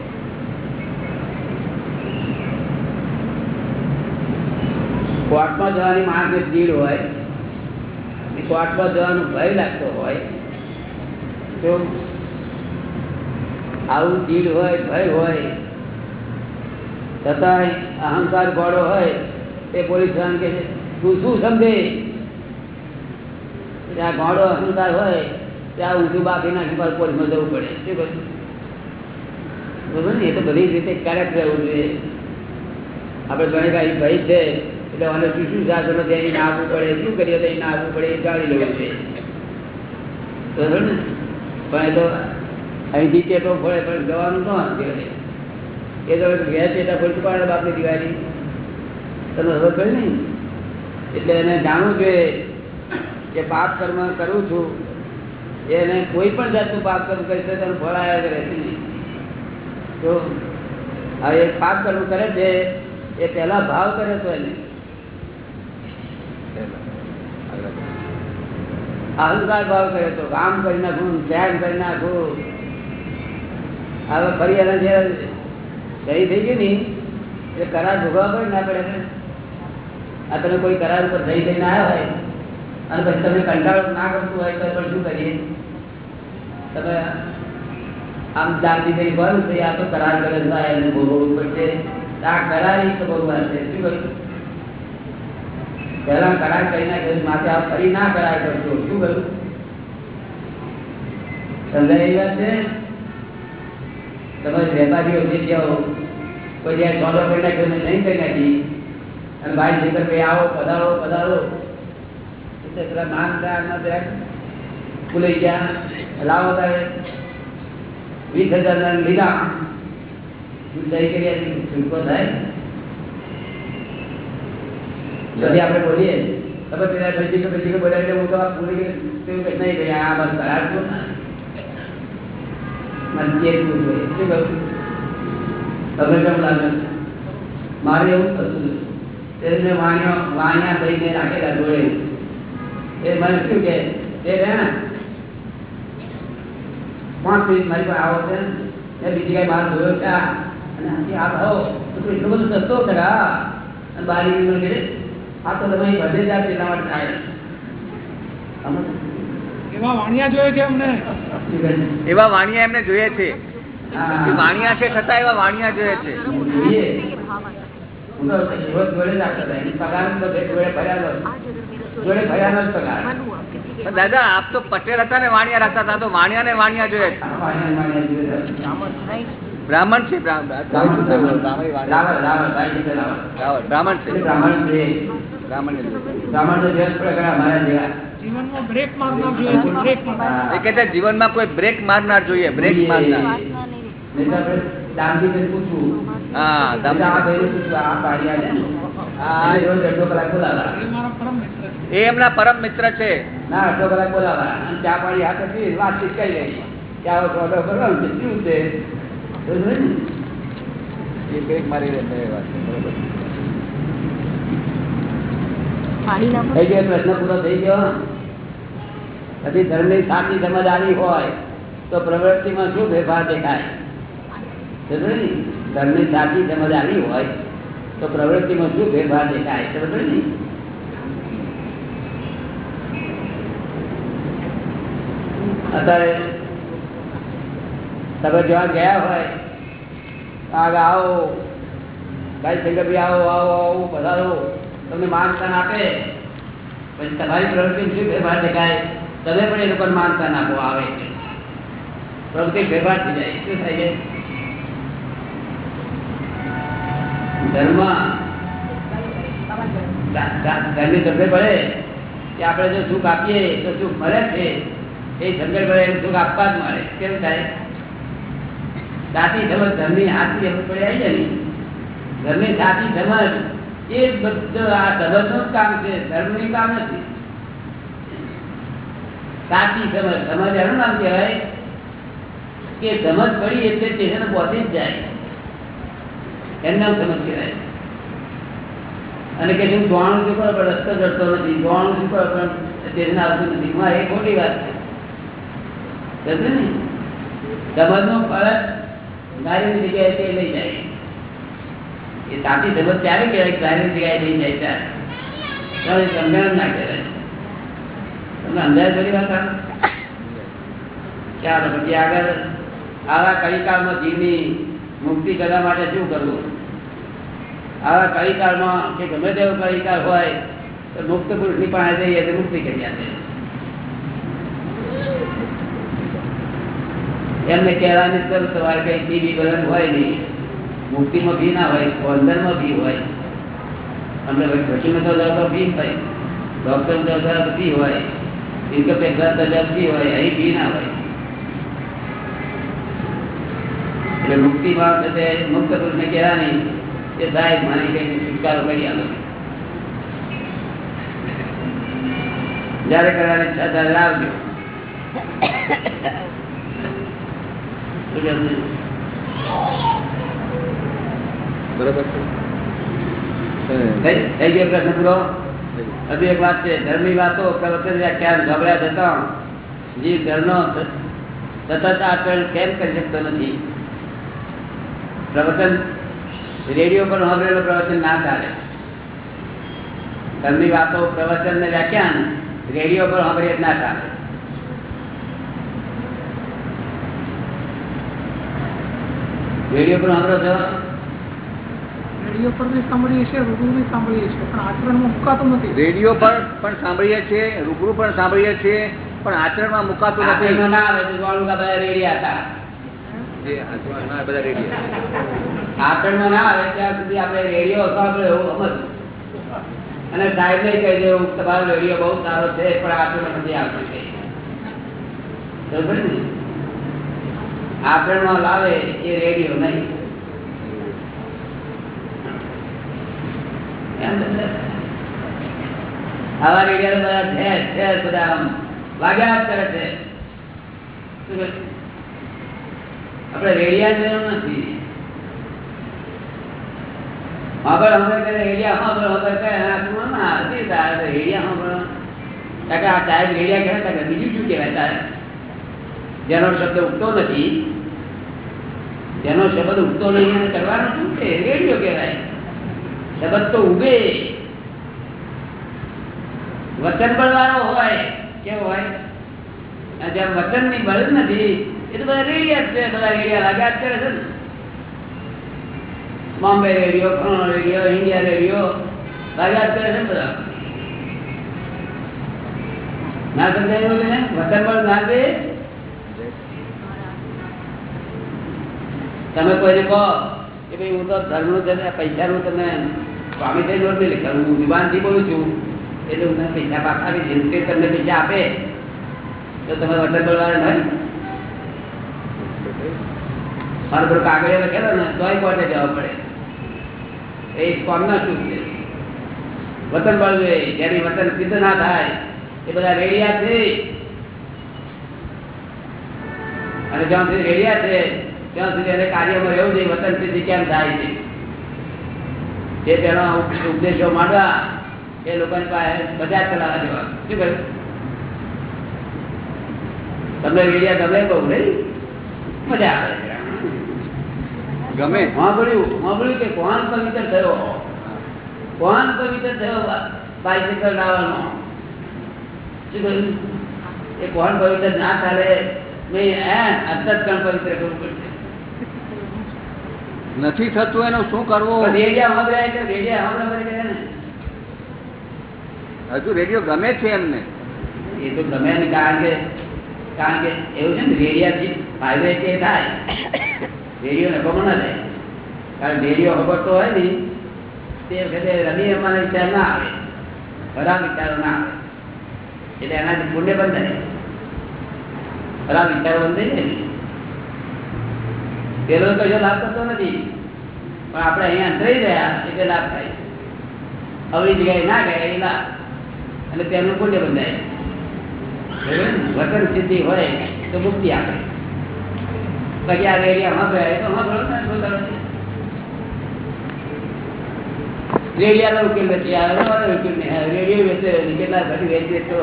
કોર્ટમાં જવાની માણસને ભીડ હોય કોર્ટમાં જવાનો ભય લાગતો હોય, તો આવું ભીડ હોય, ભય હોય, છતાંય અહંકાર ગોળો હોય, એ પોલીસ વાળાને કે તું શું સમજે? ત્યાં ગોળો અહંકાર હોય, ત્યાં ઊંધું બાકી નાખી પાછું પોલીસમાં જવું પડે. શું કહ્યું બરોબર ને, એ તો બધી રીતે કરેક્ટ રહેવું જોઈએ. આપણે ઘણી ભાઈ ભાઈ છે. એટલે મને શું શું સાધનો છે એને આપવું પડે. શું કરીએ તો એને આવવું પડે એ જાણી લેવું છે પણ એ તો અહીંથી ચેટો ફળે પણ જવાનું ન એ તો ઘેર ચેટા ફરતું પાડે બાપની દિવાળી. તમે ખબર પડી નહીં? એટલે એને જાણવું જોઈએ કે પાપ કર્મ કરું છું. એને કોઈ પણ જાતનું પાપ કર્મ કરી શકે, તેનું ફળ આવ્યા કરે નહીં? તો હવે પાપ કર્મ કરે છે, એ પહેલા ભાવ કરે તો એને. અહંકાર ભાવ કરે તો કામ કરી નાખું, ધ્યાન કરી નાખું. હવે ફરી એના જે સહી થઈ ગયું ને એ કરાર ભોગવવા પડે ના પડે? આ તમે કોઈ કરાર ઉપર સહી થઈને આવ્યા હોય, અને પછી તમે કંટાળો ના કરતું હોય તો પણ શું કરીએ? તમે આમ જાગતી થઈ બળ તો આ તો કરાર કરે છે ભોગવવું પડશે. આ કરારી તો ભગવાન છે શું કહ્યું? પહેલા કરાર કરી નાખ્યો માથે આ ફરી ના કરાર કરશો શું કહ્યું? સમજાય છે? તમે વેપારીઓ જે જાઓ કોઈ જયારે સોદો કરી નાખ્યો ને નહીં કરી નાખી, અને ભાઈ શંકર ભાઈ આવો, પધારો પધારો. એટલે પેલા નામ ત્યાં જરાક ભૂલાઈ ગયા. લાવો તારે. વીસ હજાર લીધા. શું કરી હતી થાય? પછી આપણે બોલીએ ખબર પેલા પછી કે પછી કે બોલ્યા એટલે હું તો આ પૂરી ગઈ તેવું કંઈ નહીં ભાઈ આ બસ કરાર છું ને મને ચેતવું જોઈએ શું કહું તમને કેમ લાગે મારે એવું થતું હતું એટલે મેં વાણિયો વાણિયા ભાઈને રાખેલા જોડે એ મને શું કે એ રહે ને પાંચ મિનિટ મારી પાસે આવો છે ને બીજી કઈ બહાર જોયો છે આ અને આથી આ ભાવ તો તું એટલો બધો સસ્તો ખરા અને બારી મને કહે આ તો તમે બધે જ એટલા માટે થાય. એવા વાણિયા જોઈએ છે અમને. શું કહે છે? એવા વાણિયા એમને જોઈએ છે. વાણિયા છે છતાં એવા વાણિયા જોઈએ છે. દાદા આપ તો પટેલ હતા ને વાણિયા રાખતા હતા તો વાણિયા ને વાણિયા જોઈએ. બ્રાહ્મણ છે બ્રાહ્મણ છે બ્રાહ્મણ છે. છે. જીવનમાં બ્રેક મારનાર જોઈએ છે બ્રેક મારનાર. એ કે છે જીવનમાં કોઈ બ્રેક મારનાર જોઈએ બ્રેક મારનાર. એ પરમ મિત્ર છે. એમના પરમ મિત્ર છે. ના અડધો કલાક બોલાવા ચા પાણી હાથે પી વાતચીત કરી લઈ કે ઓર્ડર સોદો કરો ને શું છે? બરોબર એ બ્રેક મારી રહેશે એ વાત બરોબર. પ્રશ્ન પૂરો થઈ ગયો. પછી ધર્મની સાચી સમજ આવી હોય, તો પ્રવૃત્તિમાં શું ફેરફાર દેખાય? ધર્મની? સાચી સમજ આવી હોય, તો પ્રવૃત્તિમાં શું ફેરફાર દેખાય? ને? અત્યારે તમે જવા ગયા હોય આગ આવો. ભાઈ શંકરભાઈ, આવો આવો આવો પધારો તમને માન સ્થાન આપે? પછી તમારી પ્રવૃત્તિ શું ફેરફાર દેખાય? તમે પણ એ લોકોને માનસ્થાન આપો, આવે છે. પ્રવૃત્તિ ફેરફાર થઈ જાય, શું થાય છે? ધર્મ. ઘરની સમજણ પડે કે આપણે જો સુખ આપીએ, તો સુખ મળે છે. એ સમજણ પડે, એનું સુખ આપવા જ મળે. કેવું થાય? સાચી સમજ ધર્મની હાથની સમજ આવી જાય ને. ઘરની સાચી સમજ એ બધું આ ધર્મ જ કામ છે, ધર્મનું કામ નથી સાચી સમજ. સમજ એનું નામ કહેવાય કે સમજ પડી એટલે સ્ટેશન પહોંચી જ જાય. એમ નામ સમજ કહેવાય. અને કે હું ગોણ શું પણ રસ્તો ચડતો નથી ગોણ શું પણ સ્ટેશન આવતું નથી. માં એ ખોટી વાત છે. સમજ ને? ફરજ ગાડીની જગ્યાએ તે લઈ જાય. એ સાચી સમજ ત્યારે કહેવાય? કે જગ્યાએ લઈ જાય ત્યારે? ના કહેવાય. તમને અંદાજ કરી વાત પછી આગળ આવા કલિકાળમાં જીવની મુક્તિ કરવા માટે શું કરવું? આવા કલિકાળમાં કે ગમે તેવો કલિકાળ હોય, તો મુક્ત પુરુષની પાસે જઈએ તો મુક્તિ કરી આપે. એમને કહેવાની સર સવારે કઈ ટીવી બી હોય નહીં. મુક્તિમાં ભી ના હોય બંધનમાં ભી હોય. અમને વકીલમાં તો ફી હોય ડોક્ટર તો ફી હોય. ઇન્કમ ટેક્સ હજાર ભી હોય, અહીં ભી ના હોય. એટલે મુક્તિમાં થતે મુક્ત પુરુષને નહીં કે સાહેબ મારી કઈ છુટકારો કરી આલો. જયારે કરવાની ઈચ્છા ત્યારે લાવજો. Thank કહેવું? છે? બરોબર છે? થઈ થઈ ગયો પ્રશ્ન પૂરો હજુ એક વાત છે ધર્મની વાતો પ્રવચન વ્યાખ્યાન સાંભળ્યા છતાં જીવ ધર્મનો સતત આચરણ કેમ કરી શકતો નથી? પ્રવચન, રેડિયો પર સાંભળેલું પ્રવચન ના ચાલે. ધર્મની વાતો, પ્રવચન ને વ્યાખ્યાન રેડિયો પર સાંભળીએ જ ના ચાલે. રેડિયો પર સાંભળો છો? રેડિયો પર બી સાંભળીએ છીએ રૂબરૂ બી સાંભળીએ છીએ પણ આચરણમાં મુકાતું નથી. રેડિયો પર પણ સાંભળીએ છીએ રૂબરૂ પણ સાંભળીએ છીએ પણ આચરણમાં મુકાતું નથી. આચરણમાં ના આવે ત્યાં સુધી આપણે રેડિયો સાંભળે એવું સમજ અને સાહેબ ને કહી દેવું તમારો રેડિયો બહુ સારો છે પણ આચરણ નથી આવતું. આચરણમાં લાવે એ રેડિયો નહીં એમ બધા આવા રેડિયો કરે છે. આપણે રેડિયા જેવું નથી. આગળ અમે કરે, રેડિયા હતી તારે રેડિયા આગળ કાકા, આ સાહેબ રેડિયા કહેવાય બીજું શું કહેવાય તારે જેનો શબ્દ ઉગતો નથી. જેનો શબ્દ ઉગતો નહીં, એને કરવાનું શું છે? રેડિયો કહેવાય. શબ્દ તો ઉભે વચન બળવાળો હોય, કેવો હોય? જેમ વચનની બળ નથી, એ તો બધા રેડિયા છે, બધા રેડિયા લાગ્યા અત્યારે છે ને. Bombay radio phone radio, India radio લાગ્યા અત્યારે છે બધા. ના સમજાયું ને? વચન બળ ના દે. તમે કોઈને કહો કે ભાઈ હું તો ધર્મનું છે પૈસાનું તમે સ્વામી થઈ નહીં લખ્યા હું વિમાનથી બોલું છું. એટલે હું તમને પૈસા પાછા આપી દઈશ તમને પૈસા આપે. તો તમે વચન બોલવાના નહીં મારો પેલો કાગળિયો લખેલો ને, તોય કોર્ટે જવા પડે. એ સ્વામના શું છે? વતન બળવે જેની વતન સિદ્ધ ના થાય, એ બધા રેડિયા છે. અને જ્યાં સુધી રેડિયા છે, ત્યાં સુધી એને કાર્યમાં રહેવું જોઈએ, વતન સિદ્ધિ કેમ થાય છે? તે તેના ઉપદેશો માંડવા એ લોકોની પાસે બધા ચલાવવા જેવા. શું કહ્યું? તમને રેડિયા ગમે બહુ નહીં? મજા આવે. ગમે. સાંભળ્યું સાંભળ્યું કે કોણ પવિત્ર થયો? કોણ પવિત્ર થયો બાઇસિકલ લાવવાનો શું કહ્યું? એ કોણ પવિત્ર ના ચાલે? નહીં હે કણ પવિત્ર કરવું પડશે. નથી થતું એનું શું કરવું? રેડિયા રેડિયા હજુ રેડિયો ગમે છે એમને. એ તો ગમે ને કારણ કે કારણ કે એવું છે ને રેડિયાથી ફાયદો એ થાય. રેડિયો ને ખબર ના થાય કારણ રેડિયો ખબર તો હોય ને તે વખતે રમી રમવાના વિચાર ના આવે. ખરાબ વિચારો ના આવે. એટલે એનાથી પુણ્ય બંધ થાય. ખરાબ વિચારો બંધ થઈ જાય પેલો કશો લાભ થતો નથી, પણ આપણે અહીંયા અંતરાઈ રહ્યા એટલે લાભ થાય અવળી જગ્યાએ ના ગયા એ લાભ. અને તેનું પુણ્ય બંધાય? વતન સિદ્ધિ હોય તો મુક્તિ આપે. પછી આ રેડિયા સાંભળ્યા એ તો પોતાનો. રેડિયાનો ઉકેલ નથી આવે, રેડિયો વેચે, કેટલા ઘડી વેચે તો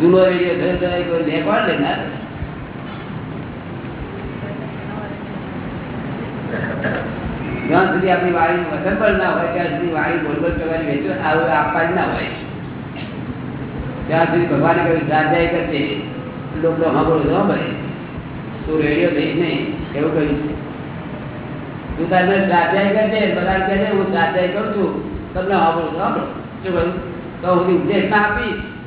જૂનો રેડિયો થયો જ્યાં સુધી આપણી વાણી વતન પણ ના હોય, ત્યાં સુધી વાણી બોલ બોલ કરવાની વેચો આવું આપવાની ના હોય. ત્યાં સુધી ભગવાને કહ્યું સ્વાધ્યાય કરશે લોકો સાંભળો ભાઈ તું રેડિયો દઈશ નહીં એવું કહ્યું છે. તું તારે સ્વાધ્યાય કરજે બધા કહે છે હું સ્વાધ્યાય કરું છું. તમને સાંભળો સાંભળો. શું કહ્યું? તો હું ઉપદેશ ના આપીશ.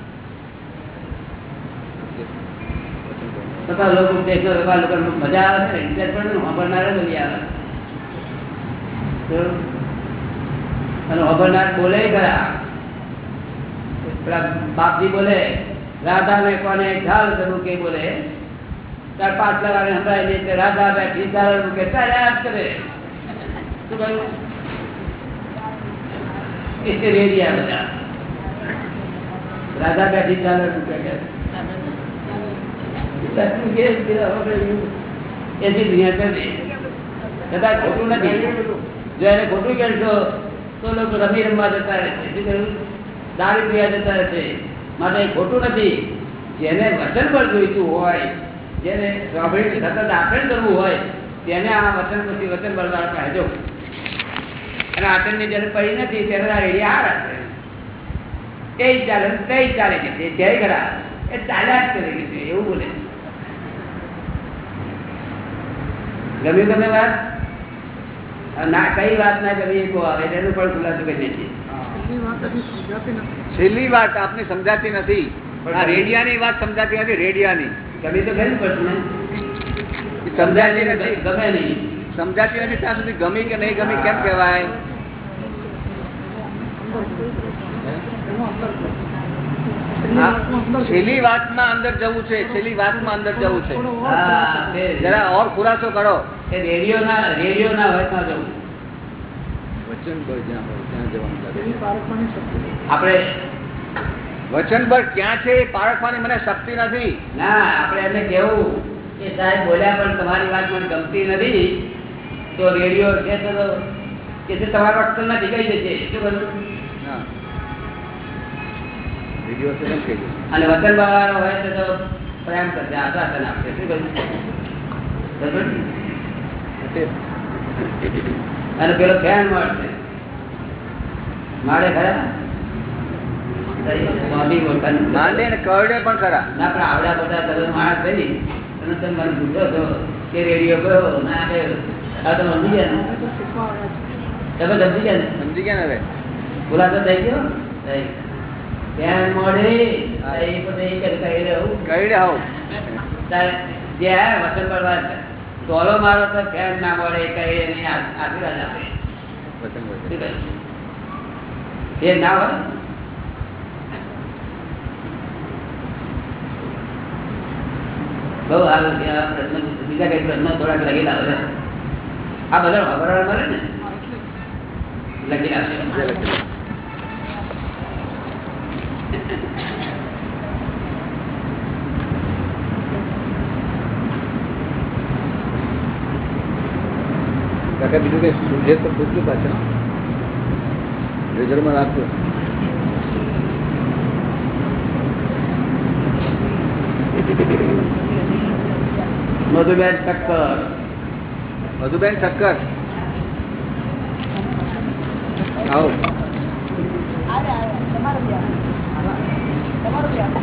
તથા લોકો નો લોકો મજા આવે છે ઇન્ટરેસ્ટ આવે. અને અભરનાથ બોલે ખરા. બાપજી બોલે, રાધા ને કોને ખ્યાલ કરવું કે બોલે? તાર પાંચ લગાડે સંભળાય નહીં તે રાધા બેઠી ચાલે કે ચાલ્યા કરે. શું કહ્યું? રેડિયા બધા. રાધા બેઠી મૂકે કે ખોટું કહેશો તો લોકો રમી રમવા જતા રહેશે દારૂ પીવા જતા રહેશે માટે ખોટું નથી. જેને વચન પર જોઈતું હોય, જેને સ્વાભાવિક સતત આચરણ કરવું હોય, તેને આ વચન પછી વચન બળવાર કહેજો. અને આચરણની જ્યારે પડી નથી, ત્યારે આ રેડી આ રાખે તે ચાલે તે ચાલે છે તે જય ખરા. એ ચાલ્યા જ કરે છે, એવું બોલે ગમ્યું તમે વાત. ના કઈ વાત ના ગમી કહો આવે એનું પણ ખુલાસો કરી દઈએ છેલ્લી વાત આપને સમજાતી નથી. આ રેડિયાની વાત સમજાતી નથી રેડિયાની. ગમી તો ખરી પડશે સમજાતી નથી. ગમે નહીં. સમજાતી નથી ત્યાં સુધી ગમી કે નહીં ગમી કેમ કહેવાય? છેલ્લી વાતમાં અંદર જવું છે છેલ્લી વાતમાં અંદર જવું છે. જરા ઓર ખુલાસો કરો. રેડિયો ના રેડિયો ના ત્યાં જવું. વચન પર જ્યાં હોય ત્યાં જવાનું લાગે એની પારખવાની શક્તિ આપણે વચન પર ક્યાં છે એ પારખવાની મને શક્તિ નથી. ના આપણે એમને કેવું કે સાહેબ બોલ્યા પણ તમારી વાત મને ગમતી નથી. તો રેડિયો છે તો કે તમારા વખત નથી કહી જશે શું કરું હા છે એમ કહી અને વતન વાળો હોય તો પ્રેમ કરશે આશ્વાસન આપશે શું કહ્યું અને પેલો ફેન મળશે. મારે ખરા? માંડે ને કરડે પણ ખરા. ના પણ આવડા બધા તમે માણસ થઈ તમે મને પૂછો છો કે રેડિયો કયો? ના કયો? આ તમે સમજી ગયા ને? તમે સમજી ગયા ને? સમજી ગયા ને હવે? ખુલાસો થઈ ગયો થઈ ફેન મોડે એ બધે કહી રહ્યું કરડે હોવ તારે જે હે ટોલો મારો તો ફેન ના મળે કઈ નહીં આશીર્વાદ આપે. વચન પર શું કહ્યું? એ ના હોય બહુ સારું પ્રશ્ન બીજા કઈ પ્રશ્ન થોડાક લગેલા લાવો આ બધા ખબર મળે ને? લખી લખેલું. કાકા બીજું કઈ સૂઝે તો પૂછજો પાછા નજરમાં રાખજો મધુબેન ઠક્કર મધુબેન ઠક્કર આવો તમારું Marcia.